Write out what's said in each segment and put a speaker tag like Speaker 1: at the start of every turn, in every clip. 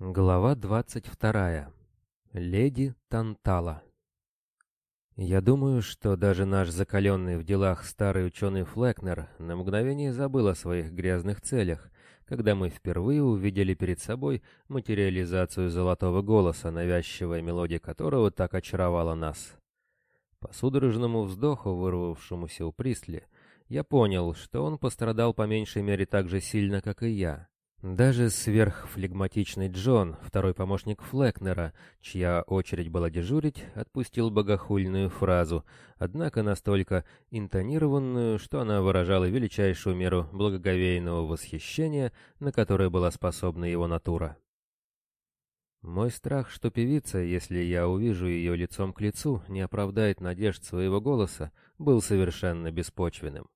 Speaker 1: Глава двадцать вторая. Леди Тантала. Я думаю, что даже наш закаленный в делах старый ученый Флекнер на мгновение забыл о своих грязных целях, когда мы впервые увидели перед собой материализацию золотого голоса, навязчивая мелодия которого так очаровала нас. По судорожному вздоху, вырвавшемуся у Присли, я понял, что он пострадал по меньшей мере так же сильно, как и я. Даже сверхфлегматичный Джон, второй помощник Флекнера, чья очередь была дежурить, отпустил богохульную фразу, однако настолько интонированную, что она выражала величайшую меру благоговейного восхищения, на которое была способна его натура. Мой страх, что певица, если я увижу ее лицом к лицу, не оправдает надежд своего голоса, был совершенно беспочвенным.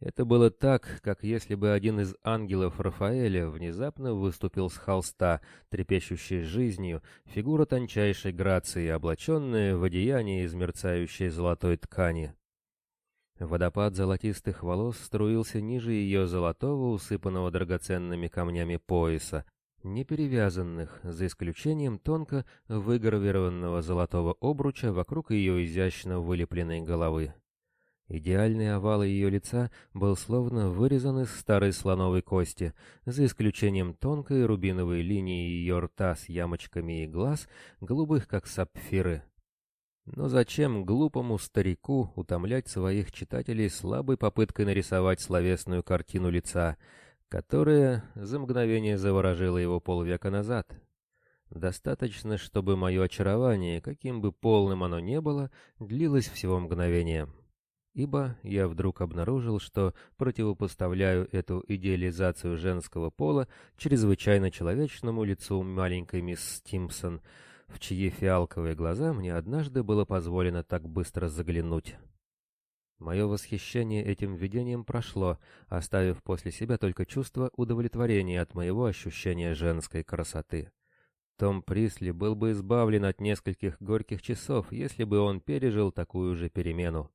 Speaker 1: Это было так, как если бы один из ангелов Рафаэля внезапно выступил с холста, трепещущей жизнью, фигура тончайшей грации, облаченная в одеяние из мерцающей золотой ткани. Водопад золотистых волос струился ниже ее золотого, усыпанного драгоценными камнями пояса, не перевязанных, за исключением тонко выгравированного золотого обруча вокруг ее изящно вылепленной головы. Идеальный овал ее лица был словно вырезан из старой слоновой кости, за исключением тонкой рубиновой линии ее рта с ямочками и глаз, голубых как сапфиры. Но зачем глупому старику утомлять своих читателей слабой попыткой нарисовать словесную картину лица, которая за мгновение заворожила его полвека назад? Достаточно, чтобы мое очарование, каким бы полным оно ни было, длилось всего мгновение ибо я вдруг обнаружил, что противопоставляю эту идеализацию женского пола чрезвычайно человечному лицу маленькой мисс Стимсон, в чьи фиалковые глаза мне однажды было позволено так быстро заглянуть. Мое восхищение этим видением прошло, оставив после себя только чувство удовлетворения от моего ощущения женской красоты. Том Присли был бы избавлен от нескольких горьких часов, если бы он пережил такую же перемену.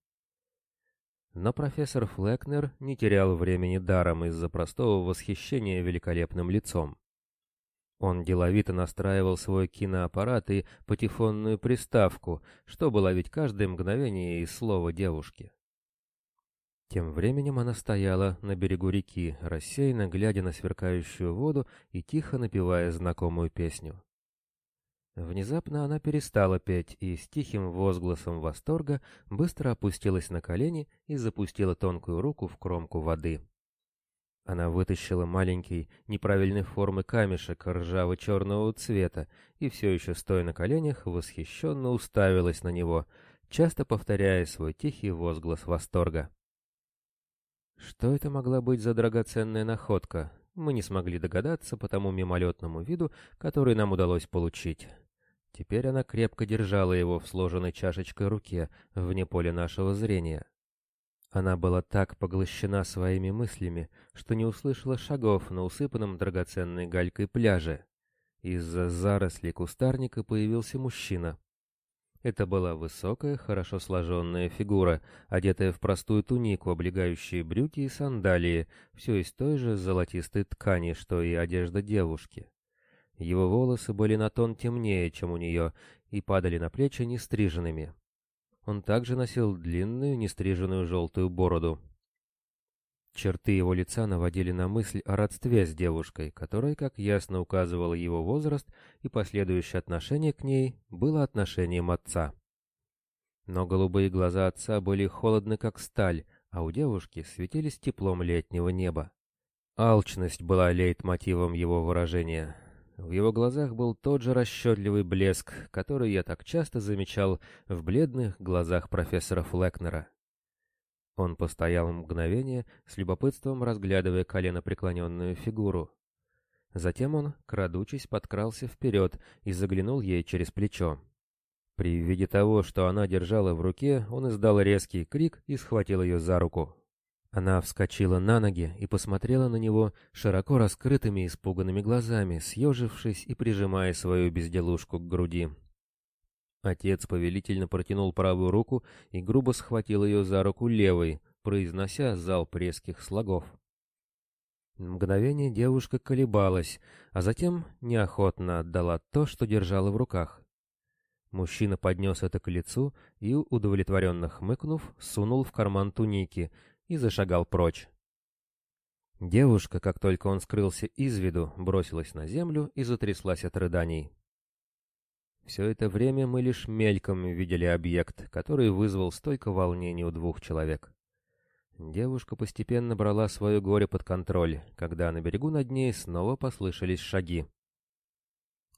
Speaker 1: Но профессор Флекнер не терял времени даром из-за простого восхищения великолепным лицом. Он деловито настраивал свой киноаппарат и патефонную приставку, чтобы ловить каждое мгновение из слова девушки. Тем временем она стояла на берегу реки, рассеянно глядя на сверкающую воду и тихо напевая знакомую песню. Внезапно она перестала петь и с тихим возгласом восторга быстро опустилась на колени и запустила тонкую руку в кромку воды. Она вытащила маленький, неправильной формы камешек ржаво-черного цвета и все еще стоя на коленях, восхищенно уставилась на него, часто повторяя свой тихий возглас восторга. Что это могла быть за драгоценная находка? Мы не смогли догадаться по тому мимолетному виду, который нам удалось получить. Теперь она крепко держала его в сложенной чашечкой руке, вне поля нашего зрения. Она была так поглощена своими мыслями, что не услышала шагов на усыпанном драгоценной галькой пляже. Из-за зарослей кустарника появился мужчина. Это была высокая, хорошо сложенная фигура, одетая в простую тунику, облегающие брюки и сандалии, все из той же золотистой ткани, что и одежда девушки. Его волосы были на тон темнее, чем у нее, и падали на плечи нестриженными. Он также носил длинную, нестриженную желтую бороду. Черты его лица наводили на мысль о родстве с девушкой, которая, как ясно указывала его возраст и последующее отношение к ней, было отношением отца. Но голубые глаза отца были холодны, как сталь, а у девушки светились теплом летнего неба. Алчность была лейтмотивом его выражения. В его глазах был тот же расчетливый блеск, который я так часто замечал в бледных глазах профессора Флекнера. Он постоял мгновение, с любопытством разглядывая колено преклоненную фигуру. Затем он, крадучись, подкрался вперед и заглянул ей через плечо. При виде того, что она держала в руке, он издал резкий крик и схватил ее за руку. Она вскочила на ноги и посмотрела на него широко раскрытыми испуганными глазами, съежившись и прижимая свою безделушку к груди. Отец повелительно протянул правую руку и грубо схватил ее за руку левой, произнося залп резких слогов. Мгновение девушка колебалась, а затем неохотно отдала то, что держала в руках. Мужчина поднес это к лицу и, удовлетворенно хмыкнув, сунул в карман туники и зашагал прочь. Девушка, как только он скрылся из виду, бросилась на землю и затряслась от рыданий. Все это время мы лишь мельком видели объект, который вызвал столько волнений у двух человек. Девушка постепенно брала свое горе под контроль, когда на берегу над ней снова послышались шаги.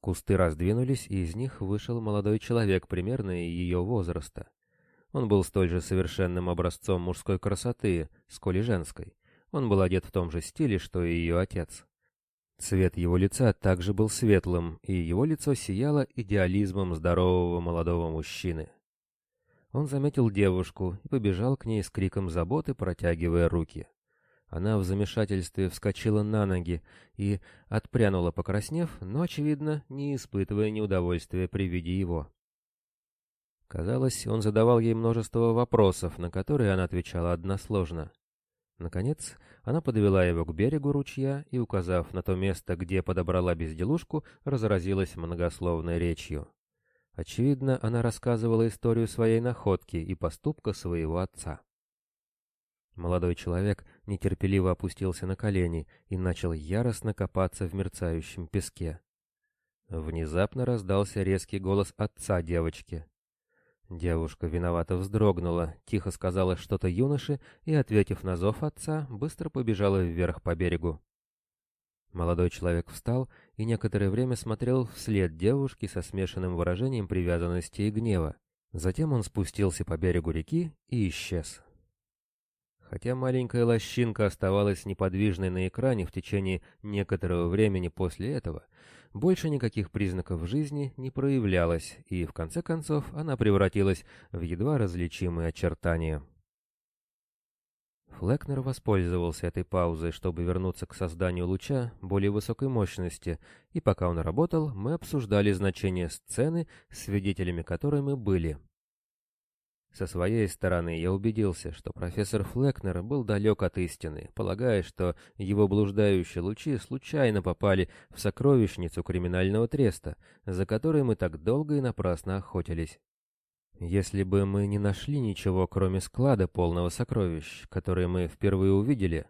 Speaker 1: Кусты раздвинулись, и из них вышел молодой человек примерно ее возраста. Он был столь же совершенным образцом мужской красоты, сколь и женской. Он был одет в том же стиле, что и ее отец. Цвет его лица также был светлым, и его лицо сияло идеализмом здорового молодого мужчины. Он заметил девушку и побежал к ней с криком заботы, протягивая руки. Она в замешательстве вскочила на ноги и отпрянула, покраснев, но, очевидно, не испытывая неудовольствия при виде его. Казалось, он задавал ей множество вопросов, на которые она отвечала односложно. Наконец, она подвела его к берегу ручья и, указав на то место, где подобрала безделушку, разразилась многословной речью. Очевидно, она рассказывала историю своей находки и поступка своего отца. Молодой человек нетерпеливо опустился на колени и начал яростно копаться в мерцающем песке. Внезапно раздался резкий голос отца девочки. Девушка виновато вздрогнула, тихо сказала что-то юноше и, ответив на зов отца, быстро побежала вверх по берегу. Молодой человек встал и некоторое время смотрел вслед девушки со смешанным выражением привязанности и гнева. Затем он спустился по берегу реки и исчез. Хотя маленькая лощинка оставалась неподвижной на экране в течение некоторого времени после этого, больше никаких признаков жизни не проявлялось, и в конце концов она превратилась в едва различимые очертания. Флекнер воспользовался этой паузой, чтобы вернуться к созданию луча более высокой мощности, и пока он работал, мы обсуждали значение сцены, свидетелями которой мы были. Со своей стороны я убедился, что профессор Флекнер был далек от истины, полагая, что его блуждающие лучи случайно попали в сокровищницу криминального треста, за которой мы так долго и напрасно охотились. Если бы мы не нашли ничего, кроме склада полного сокровищ, которые мы впервые увидели,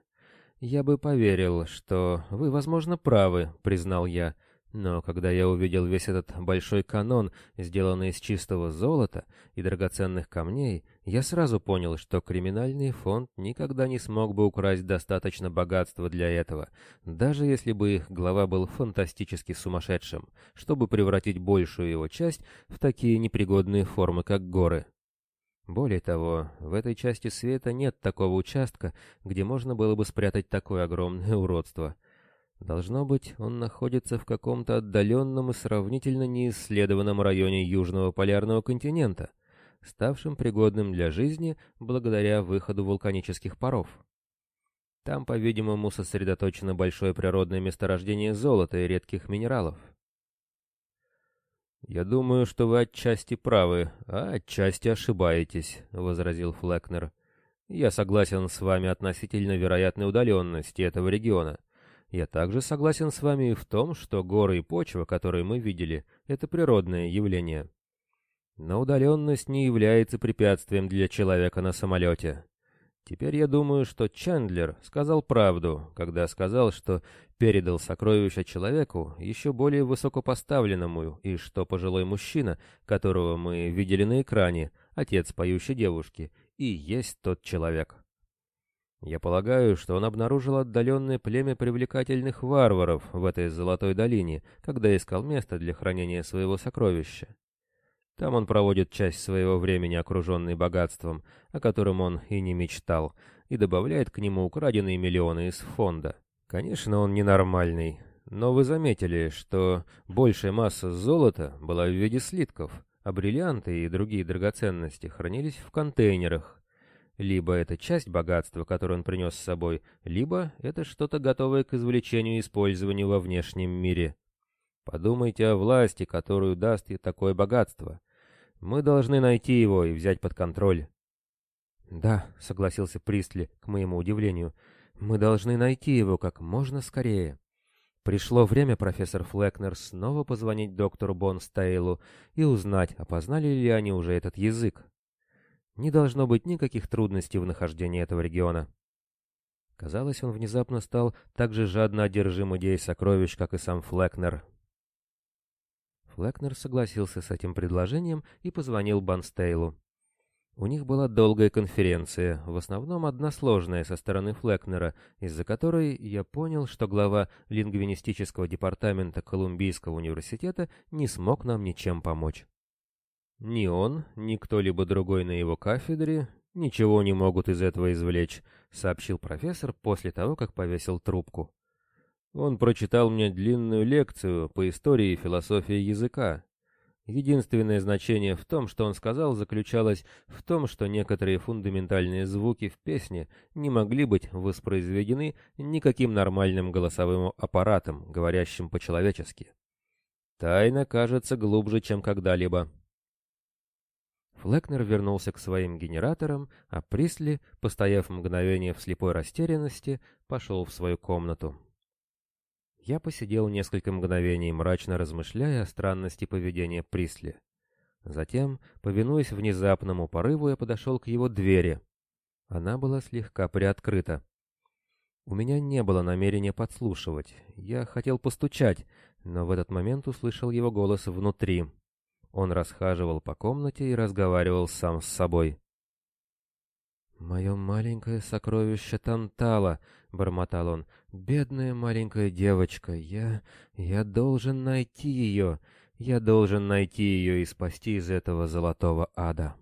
Speaker 1: я бы поверил, что вы, возможно, правы, признал я, — но когда я увидел весь этот большой канон, сделанный из чистого золота и драгоценных камней, я сразу понял, что криминальный фонд никогда не смог бы украсть достаточно богатства для этого, даже если бы их глава был фантастически сумасшедшим, чтобы превратить большую его часть в такие непригодные формы, как горы. Более того, в этой части света нет такого участка, где можно было бы спрятать такое огромное уродство — Должно быть, он находится в каком-то отдаленном и сравнительно неисследованном районе Южного полярного континента, ставшем пригодным для жизни благодаря выходу вулканических паров. Там, по-видимому, сосредоточено большое природное месторождение золота и редких минералов. «Я думаю, что вы отчасти правы, а отчасти ошибаетесь», — возразил Флекнер. «Я согласен с вами относительно вероятной удаленности этого региона». Я также согласен с вами в том, что горы и почва, которые мы видели, это природное явление. Но удаленность не является препятствием для человека на самолете. Теперь я думаю, что Чендлер сказал правду, когда сказал, что передал сокровища человеку, еще более высокопоставленному, и что пожилой мужчина, которого мы видели на экране, отец поющей девушки, и есть тот человек. Я полагаю, что он обнаружил отдаленное племя привлекательных варваров в этой золотой долине, когда искал место для хранения своего сокровища. Там он проводит часть своего времени, окруженный богатством, о котором он и не мечтал, и добавляет к нему украденные миллионы из фонда. Конечно, он ненормальный, но вы заметили, что большая масса золота была в виде слитков, а бриллианты и другие драгоценности хранились в контейнерах, либо это часть богатства, которое он принес с собой, либо это что-то готовое к извлечению и использованию во внешнем мире. Подумайте о власти, которую даст и такое богатство. Мы должны найти его и взять под контроль. «Да», — согласился Пристли, к моему удивлению, — Мы должны найти его как можно скорее. Пришло время, профессор Флекнер, снова позвонить доктору Бонстейлу и узнать, опознали ли они уже этот язык. Не должно быть никаких трудностей в нахождении этого региона. Казалось, он внезапно стал так же жадно одержим идеей сокровищ, как и сам Флекнер. Флекнер согласился с этим предложением и позвонил Банстейлу. У них была долгая конференция, в основном односложная со стороны Флекнера, из-за которой я понял, что глава лингвинистического департамента Колумбийского университета не смог нам ничем помочь. Ни он, ни кто-либо другой на его кафедре ничего не могут из этого извлечь, сообщил профессор после того, как повесил трубку. Он прочитал мне длинную лекцию по истории и философии языка. Единственное значение в том, что он сказал, заключалось в том, что некоторые фундаментальные звуки в песне не могли быть воспроизведены никаким нормальным голосовым аппаратом, говорящим по-человечески. Тайна кажется глубже, чем когда-либо. Флекнер вернулся к своим генераторам, а Присли, постояв мгновение в слепой растерянности, пошел в свою комнату. Я посидел несколько мгновений, мрачно размышляя о странности поведения Присли. Затем, повинуясь внезапному порыву, я подошел к его двери. Она была слегка приоткрыта. У меня не было намерения подслушивать. Я хотел постучать, но в этот момент услышал его голос внутри. Он расхаживал по комнате и разговаривал сам с собой. «Мое маленькое сокровище Тантала», — бормотал он, — «бедная маленькая девочка, я... я должен найти ее, я должен найти ее и спасти из этого золотого ада».